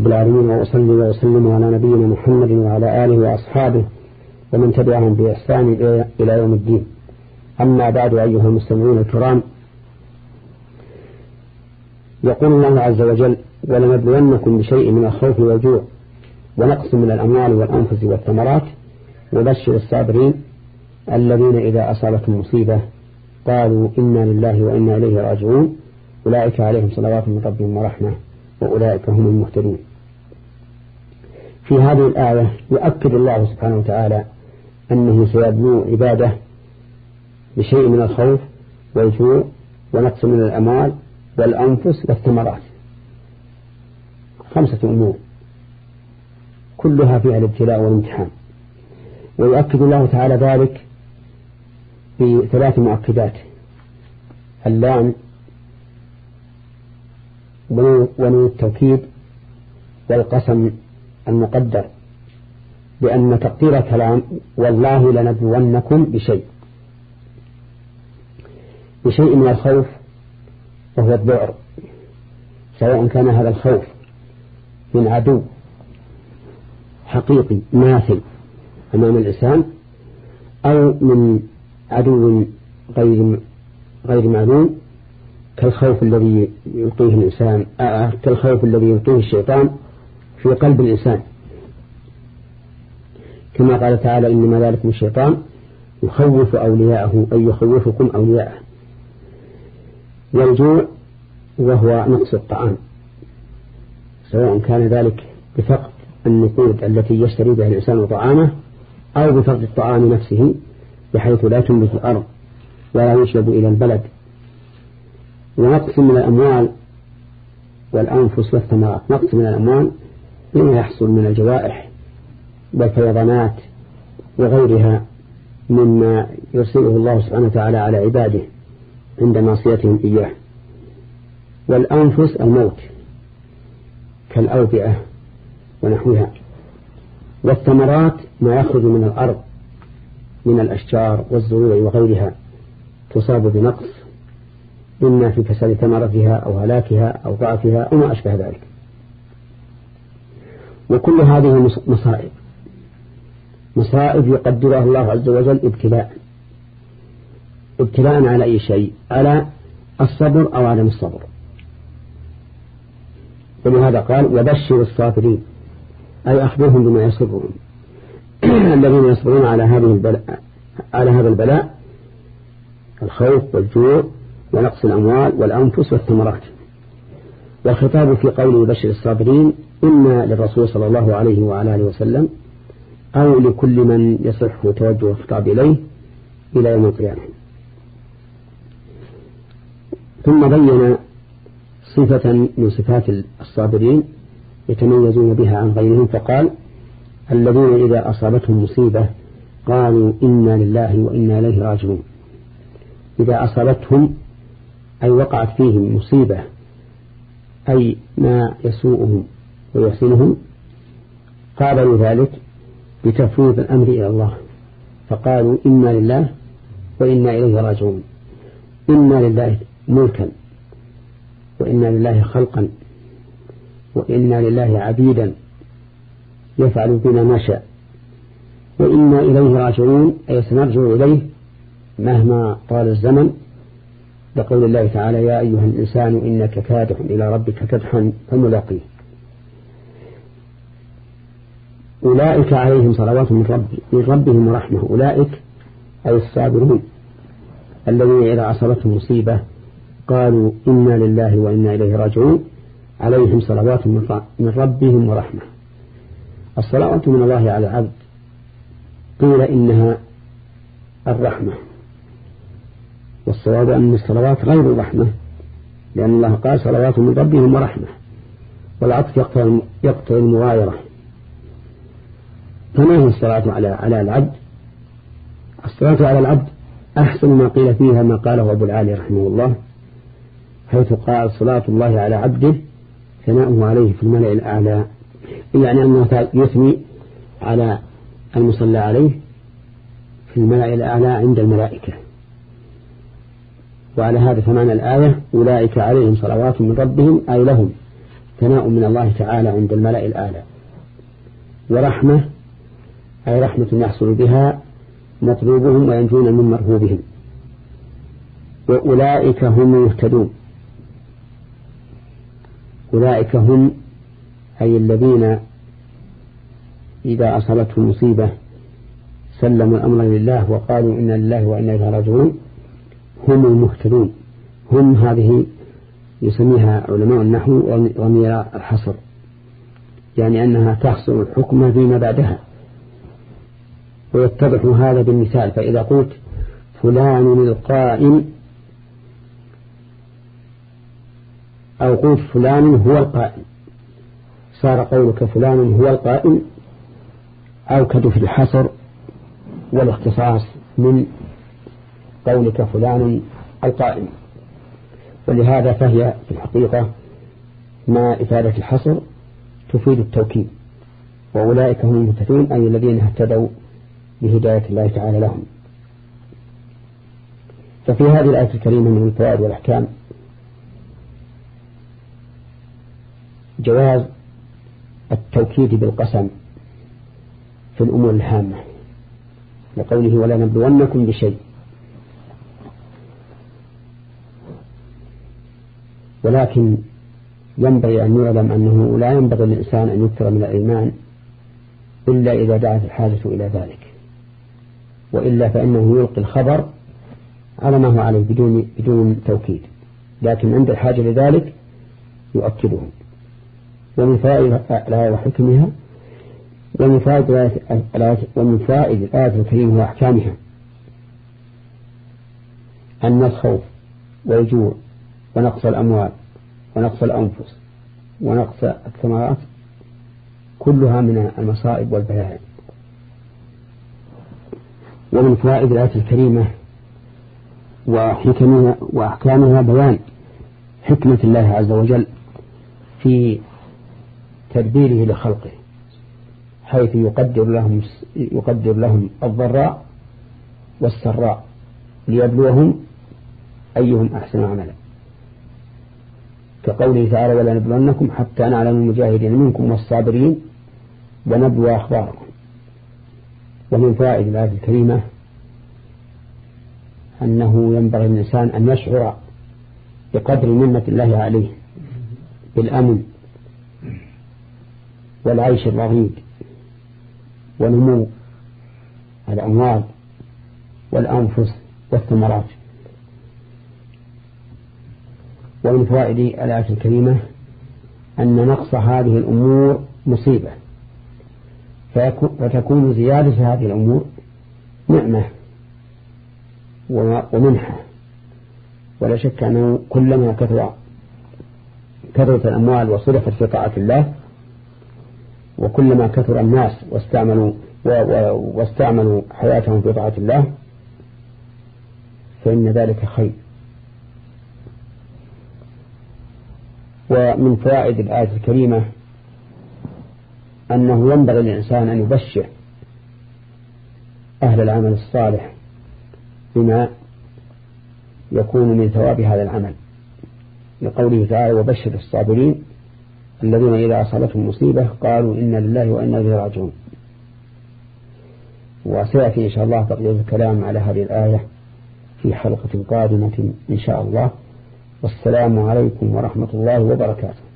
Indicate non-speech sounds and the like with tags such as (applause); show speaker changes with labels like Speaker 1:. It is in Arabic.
Speaker 1: رب العالمين وأصلي وأسلم على نبينا محمد وعلى آله وأصحابه ومن تبعهم بإحسان إلى يوم الدين. أما بعد أيها المستمعون الكرام يقول الله عز وجل ولنبلونكم بشيء من الخوف والجوع ونقص من الأموال والأنفس والثمرات وبشر الصابرين الذين إذا أصابتهم مصيبة قالوا إنا لله وإنا إليه راجعون. أولئك عليهم صلوات من ربهم ورحمة وأولئك هم المهتدون. في هذه الآية يؤكد الله سبحانه وتعالى أنه سيبلو عباده بشيء من الخوف والجوع ونقص من الأموال والأنفس والثمرات. خمسة أمور. كلها فيها الابتلاء والامتحان. ويؤكد الله تعالى ذلك بثلاث مؤكدات. اللام ونون التوكيد والقسم المقدر لأن تقدير كلام والله لنبلونكم بشيء. بشيء من الخوف وهو الذعر سواء كان هذا الخوف من عدو حقيقي ماثل أمام الإنسان أو من عدو غير غير معلوم كالخوف الذي يلقيه الإنسان آه كالخوف الذي يلقيه الشيطان في قلب الإنسان. كما قال تعالى إنما ذلكم الشيطان يخوف أولياءه أي يخوفكم أولياءه. والجوع وهو نقص الطعام. سواء كان ذلك بفقد النقود التي يشتري بها الإنسان طعامه أو بفقد الطعام نفسه بحيث لا تنبت الأرض ولا يشرب إلى البلد. ونقص من الأموال والأنفس والثمرات. نقص من الأموال بما يحصل من الجوائح والفيضانات وغيرها مما يرسله الله سبحانه وتعالى على عباده عند معصيتهم إياه. والأنفس الموت كالأوبئة ونحوها. والثمرات ما يخرج من الأرض من الأشجار والزروع وغيرها تصاب بنقص إما في كساد ثمرتها أو هلاكها أو ضعفها أو ما أشبه ذلك. وكل هذه مصائب. مصائب يقدرها الله عز وجل ابتلاء. ابتلاء على أي شيء؟ على الصبر أو عدم الصبر. ولهذا قال وبشر الصابرين. أي أخبرهم بما يصبرون (clears throat) الذين يصبرون على هذه البلاء على هذا البلاء الخوف والجوع ونقص الأموال والأنفس والثمرات. والخطاب في قوله بشر الصابرين إما للرسول صلى الله عليه وعلى آله وسلم أو لكل من يصح توجه الخطاب إليه إلى يوم القيامة. ثم بين صفة من صفات الصابرين يتميزون بها عن غيرهم فقال الذين إذا أصابتهم مصيبة قالوا إنا لله وإنا إليه راجعون. إذا أصابتهم أي وقعت فيهم مصيبة أي ما يسوءهم ويحسنهم قابلوا ذلك بتفويض الأمر إلى الله. فقالوا إنا لله وإنا إليه راجعون. إنا لله ملكا وإنا لله خلقا وإنا لله عبيدا يفعل بنا ما شاء. وإنا إليه راجعون أي سنرجع إليه مهما طال الزمن. لقول الله تعالى يا أيها الإنسان إنك كادح إلى ربك كدحا فملاقيه. أولئك عليهم صلوات من, رب من ربهم ورحمة. أولئك أي الصابرون الذين إذا أصابتهم مصيبة قالوا إنا لله وإنا إليه راجعون. عليهم صلوات من ربهم ورحمة. الصلوات من الله على العبد. قيل إنها الرحمة. والصواب أن الصلوات غير الرحمة لأن الله قال صلوات من ربهم ورحمة. والعطف يقتضي المغايرة. فما هي الصلاة على على العبد. الصلاة على العبد أحسن ما قيل فيها ما قاله أبو العالي رحمه الله حيث قال صلاة الله على عبده ثناؤه عليه في الملأ الأعلى. يعني أنه يثني على المصلى عليه في الملأ الأعلى عند الملائكة. وعلى هذا فمعنى الآية أولئك عليهم صلوات من ربهم أي لهم ثناء من الله تعالى عند الملأ الأعلى. ورحمة أي رحمة يحصل بها مطلوبهم وينجون من مرهوبهم. وأولئك هم المهتدون. أولئك هم أي الذين إذا أصابتهم مصيبة سلموا الأمر لله وقالوا إنا لله وإنا إليه راجعون. هم المهتدون. هم هذه يسميها علماء النحو ضمير الحصر. يعني أنها تحصر الحكم فيما بعدها. ويتضح هذا بالمثال فإذا قلت فلان القائم أو قلت فلان هو القائم صار قولك فلان هو القائم أوكد في الحصر والاختصاص من قولك فلان القائم. ولهذا فهي في الحقيقة ما إفادة الحصر تفيد التوكيد وأولئك هم المهتدون أي الذين اهتدوا بهداية الله تعالى لهم. ففي هذه الآية الكريمة من الفوائد والأحكام جواز التوكيد بالقسم في الأمور الهامة لقوله ولا نبلونكم بشيء. ولكن ينبغي أن يعلم أنه لا ينبغي للإنسان أن يكثر من الإيمان إلا إذا دعت الحاجة إلى ذلك. وإلا فإنه يلقي الخبر على ما هو عليه بدون بدون توكيد. لكن عند الحاجة لذلك يؤكده. ومن فائدة الآية وحكمها ومن الآية ومن فائدة الآية الكريمة وأحكامها. أن الخوف والجوع ونقص الأموال ونقص الأنفس ونقص الثمرات كلها من المصائب والبلايا ومن فوائد الآية الكريمة وحكمها وأحكامها بيان حكمة الله عز وجل في تدبيره لخلقه حيث يقدر لهم يقدر لهم الضراء والسراء ليبلوهم أيهم أحسن عملا. كقوله تعالى ولا نبلونكم حتى نعلم المجاهدين منكم والصابرين ونبلو أخباركم. ومن فائد الآية الكريمة أنه ينبغي الإنسان أن يشعر بقدر منة الله عليه بالأمن والعيش الرغيد ونمو الأموال والأنفس والثمرات. ومن فوائد الآية الكريمة أن نقص هذه الأمور مصيبة. فتكون زيادة هذه الأمور نعمة ومنحة. ولا شك أنه كلما كثر كثرت الأموال وصرفت في طاعة الله وكلما كثر الناس واستعملوا واستعملوا حياتهم في طاعة الله فإن ذلك خير. ومن فوائد الآية الكريمة أنه ينبغي للإنسان أن يبشر أهل العمل الصالح بما يكون من ثواب هذا العمل لقوله تعالى وبشر الصابرين الذين إذا أصابتهم مصيبة قالوا إنا لله وإنا إليه راجعون. وسيأتي إن شاء الله بقية الكلام على هذه الآية في حلقة قادمة إن شاء الله. والسلام عليكم ورحمة الله وبركاته.